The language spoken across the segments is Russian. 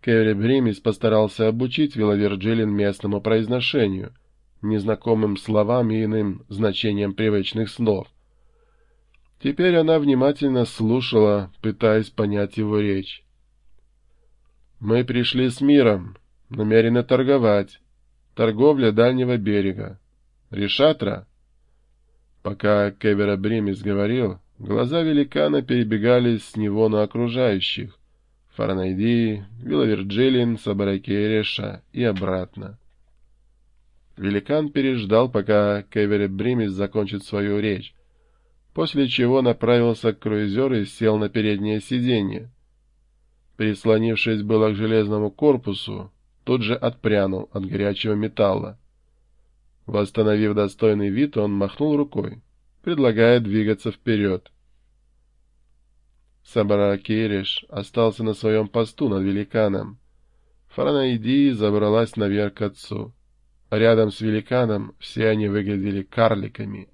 Кэрри Бримис постарался обучить Вилаверджилин местному произношению, незнакомым словам и иным значениям привычных слов. Теперь она внимательно слушала, пытаясь понять его речь. «Мы пришли с миром, намерены торговать. Торговля дальнего берега. Решатра?» Пока Кевера Бримис говорил, глаза великана перебегали с него на окружающих. Фаранайди, Вилаверджилин, Сабаракереша и обратно. Великан переждал, пока Кевери Бримис закончит свою речь, после чего направился к круизеру и сел на переднее сиденье. Прислонившись было к железному корпусу, тут же отпрянул от горячего металла. Восстановив достойный вид, он махнул рукой, предлагая двигаться вперед. Сабара Кереш остался на своем посту над великаном. Фаранаиди забралась наверх к отцу. Рядом с великаном все они выглядели карликами.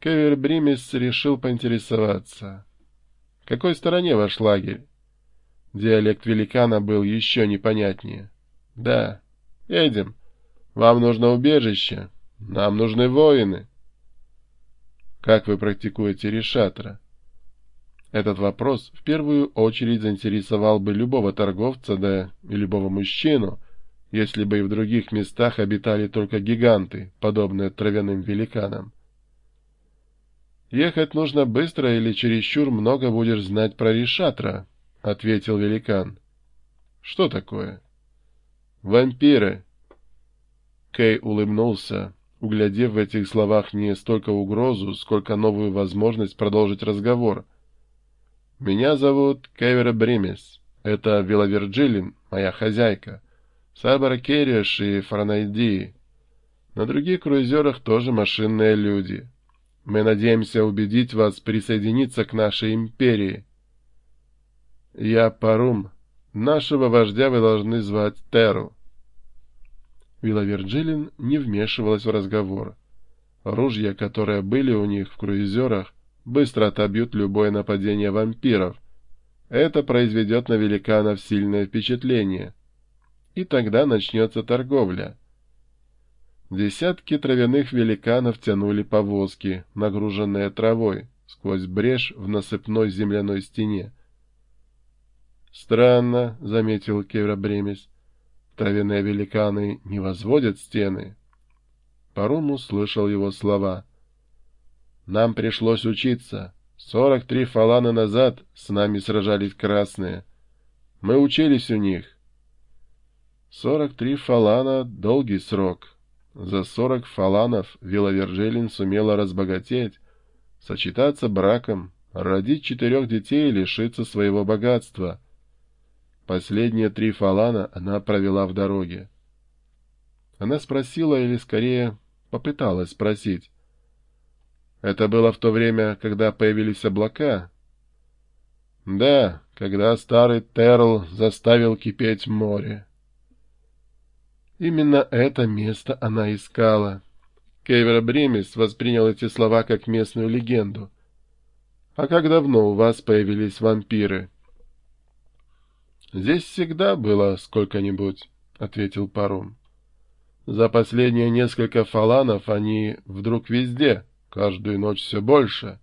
Кевер Бримис решил поинтересоваться. Какой стороне ваш лагерь? Диалект великана был еще непонятнее. Да, едем. Вам нужно убежище. Нам нужны воины. Как вы практикуете решатра? Этот вопрос в первую очередь заинтересовал бы любого торговца, да и любого мужчину, если бы и в других местах обитали только гиганты, подобные травяным великанам. «Ехать нужно быстро или чересчур много будешь знать про Решатра», — ответил великан. «Что такое?» «Вампиры». Кей улыбнулся, углядев в этих словах не столько угрозу, сколько новую возможность продолжить разговор — «Меня зовут Кевера Бримес. Это Вилаверджилин, моя хозяйка. Сабара Кереш и Фаранайди. На других круизерах тоже машинные люди. Мы надеемся убедить вас присоединиться к нашей империи. Я Парум. Нашего вождя вы должны звать Теру». Вилаверджилин не вмешивалась в разговор. Ружья, которые были у них в круизерах, быстро отобьют любое нападение вампиров. Это произведет на великанов сильное впечатление. И тогда начнется торговля. Десятки травяных великанов тянули повозки, нагруженные травой, сквозь брешь в насыпной земляной стене. «Странно», — заметил Кевра Бремес, — «травяные великаны не возводят стены». Парум услышал его слова — нам пришлось учиться. Сорок три фалана назад с нами сражались красные. Мы учились у них. Сорок три фалана — долгий срок. За сорок фаланов Виловержелин сумела разбогатеть, сочетаться браком, родить четырех детей и лишиться своего богатства. Последние три фалана она провела в дороге. Она спросила, или скорее попыталась спросить, это было в то время, когда появились облака? Да, когда старый Терл заставил кипеть море. Именно это место она искала. Кейвер Бремис воспринял эти слова как местную легенду. «А как давно у вас появились вампиры?» «Здесь всегда было сколько-нибудь», — ответил Парум. «За последние несколько фаланов они вдруг везде, Каждую ночь все больше.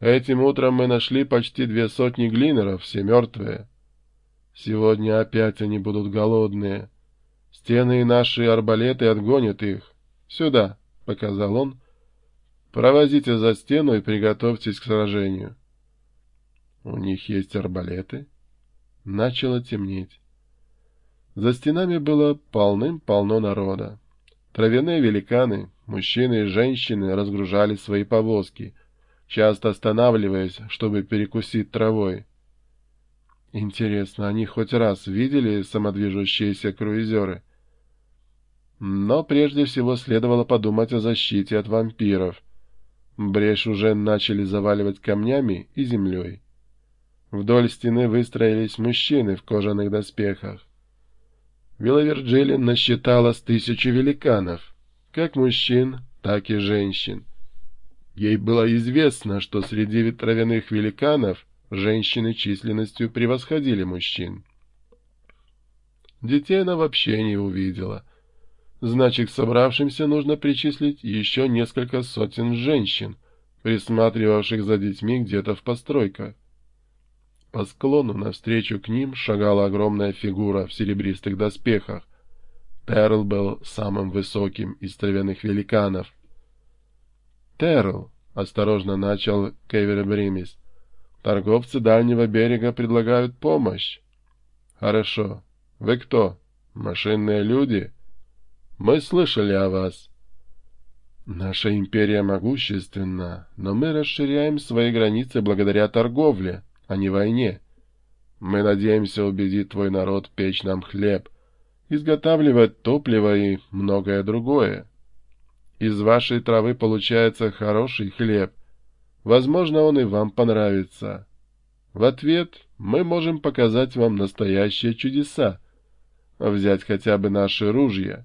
Этим утром мы нашли почти две сотни глинеров, все мертвые. Сегодня опять они будут голодные. Стены и наши арбалеты отгонят их. Сюда, — показал он. Провозите за стену и приготовьтесь к сражению. У них есть арбалеты? Начало темнеть. За стенами было полным-полно народа. Травяные великаны, Мужчины и женщины разгружали свои повозки, часто останавливаясь, чтобы перекусить травой. Интересно, они хоть раз видели самодвижущиеся круизеры? Но прежде всего следовало подумать о защите от вампиров. Брешь уже начали заваливать камнями и землей. Вдоль стены выстроились мужчины в кожаных доспехах. Вилла насчитала с тысячи великанов как мужчин, так и женщин. Ей было известно, что среди травяных великанов женщины численностью превосходили мужчин. Детей она вообще не увидела. Значит, к собравшимся нужно причислить еще несколько сотен женщин, присматривавших за детьми где-то в постройках. По склону навстречу к ним шагала огромная фигура в серебристых доспехах. Терл был самым высоким из травяных великанов. «Терл», — осторожно начал Кевер Бримис, — «торговцы дальнего берега предлагают помощь». «Хорошо. Вы кто? Машинные люди?» Мы слышали о вас. Наша империя могущественна, но мы расширяем свои границы благодаря торговле, а не войне. Мы надеемся убедить твой народ печь нам хлеб, изготавливать топливо и многое другое. Из вашей травы получается хороший хлеб. Возможно, он и вам понравится. В ответ мы можем показать вам настоящие чудеса. Взять хотя бы наши ружья.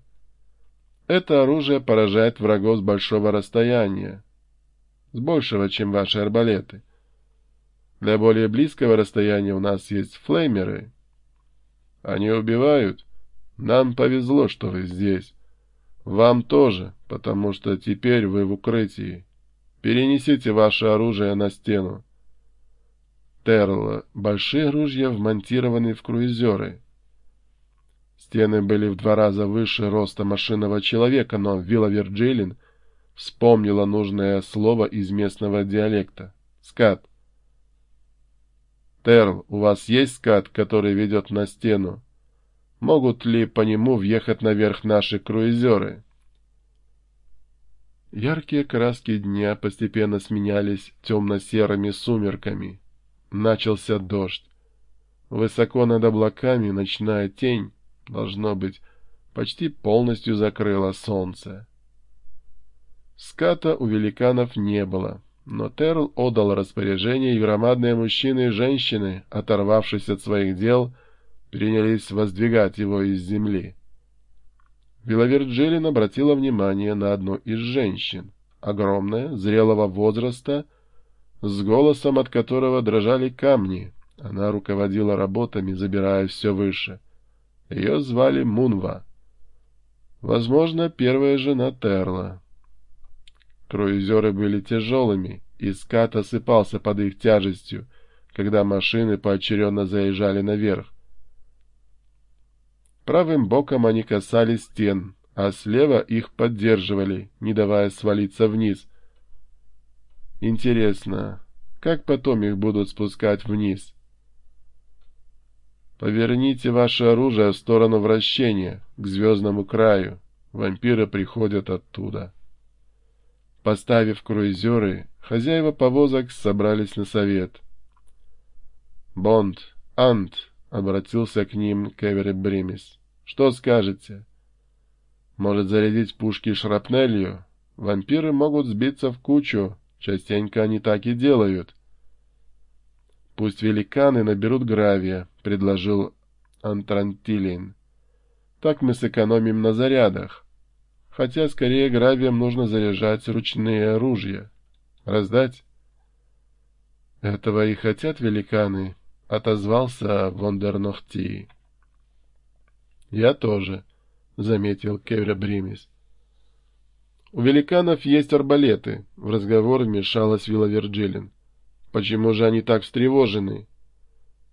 Это оружие поражает врагов с большого расстояния, с большего, чем ваши арбалеты. Для более близкого расстояния у нас есть флеймеры. Они убивают. Нам повезло, что вы здесь. Вам тоже, потому что теперь вы в укрытии. Перенесите ваше оружие на стену. Терл, большие ружья вмонтированы в круизеры. Стены были в два раза выше роста машинного человека, но Вилла Вирджилин вспомнила нужное слово из местного диалекта. Скат. Терл, у вас есть скат, который ведет на стену? Могут ли по нему въехать наверх наши круизеры? Яркие краски дня постепенно сменялись темно-серыми сумерками. Начался дождь. Высоко над облаками ночная тень должно быть, почти полностью закрыло солнце. Ската у великанов не было, но Терл отдал распоряжение, и громадные мужчины и женщины, оторвавшись от своих дел, принялись воздвигать его из земли. Виловерджилин обратила внимание на одну из женщин, огромная, зрелого возраста, с голосом от которого дрожали камни. Она руководила работами, забирая все выше. Ее звали Мунва. Возможно, первая жена Терла. Круизеры были тяжелыми, и скат осыпался под их тяжестью, когда машины поочередно заезжали наверх. Правым боком они касались стен, а слева их поддерживали, не давая свалиться вниз. Интересно, как потом их будут спускать вниз? Поверните ваше оружие в сторону вращения, к звездному краю. Вампиры приходят оттуда. Поставив круизеры, хозяева повозок собрались на совет. «Бонд, Ант», — обратился к ним Кевери Бримис, — «что скажете? Может зарядить пушки шрапнелью? Вампиры могут сбиться в кучу, частенько они так и делают». «Пусть великаны наберут гравия», — предложил Антрантилин. «Так мы сэкономим на зарядах. Хотя скорее гравием нужно заряжать ручные оружия. Раздать?» «Этого и хотят великаны», — отозвался Вондернохти. «Я тоже», — заметил Кевра Бримис. «У великанов есть арбалеты», — в разговор вмешалась Вилла Вирджилин. Почему же они так встревожены?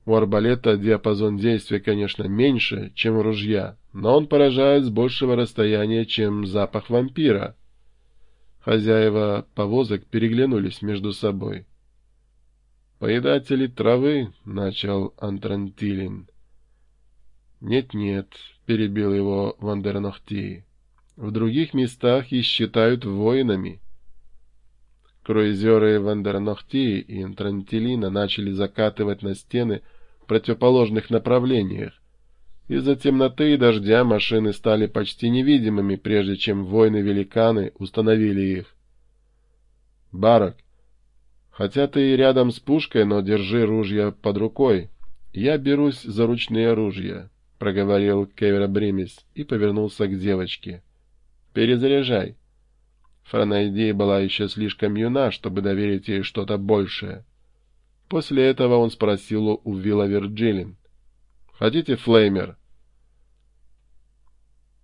У арбалета диапазон действия, конечно, меньше, чем у ружья, но он поражает с большего расстояния, чем запах вампира. Хозяева повозок переглянулись между собой. «Поедатели травы», — начал Антрантилин. «Нет-нет», — перебил его Вандернохти, — «в других местах их считают воинами». Круизеры Вандернохти и Интрантилина начали закатывать на стены в противоположных направлениях. Из-за темноты и дождя машины стали почти невидимыми, прежде чем воины-великаны установили их. «Барак, хотя ты и рядом с пушкой, но держи ружья под рукой. Я берусь за ручные ружья», — проговорил Кевера Бримис и повернулся к девочке. «Перезаряжай». Франайди была еще слишком юна, чтобы доверить ей что-то большее. После этого он спросил у Вилла Вирджилин. «Хотите флеймер?»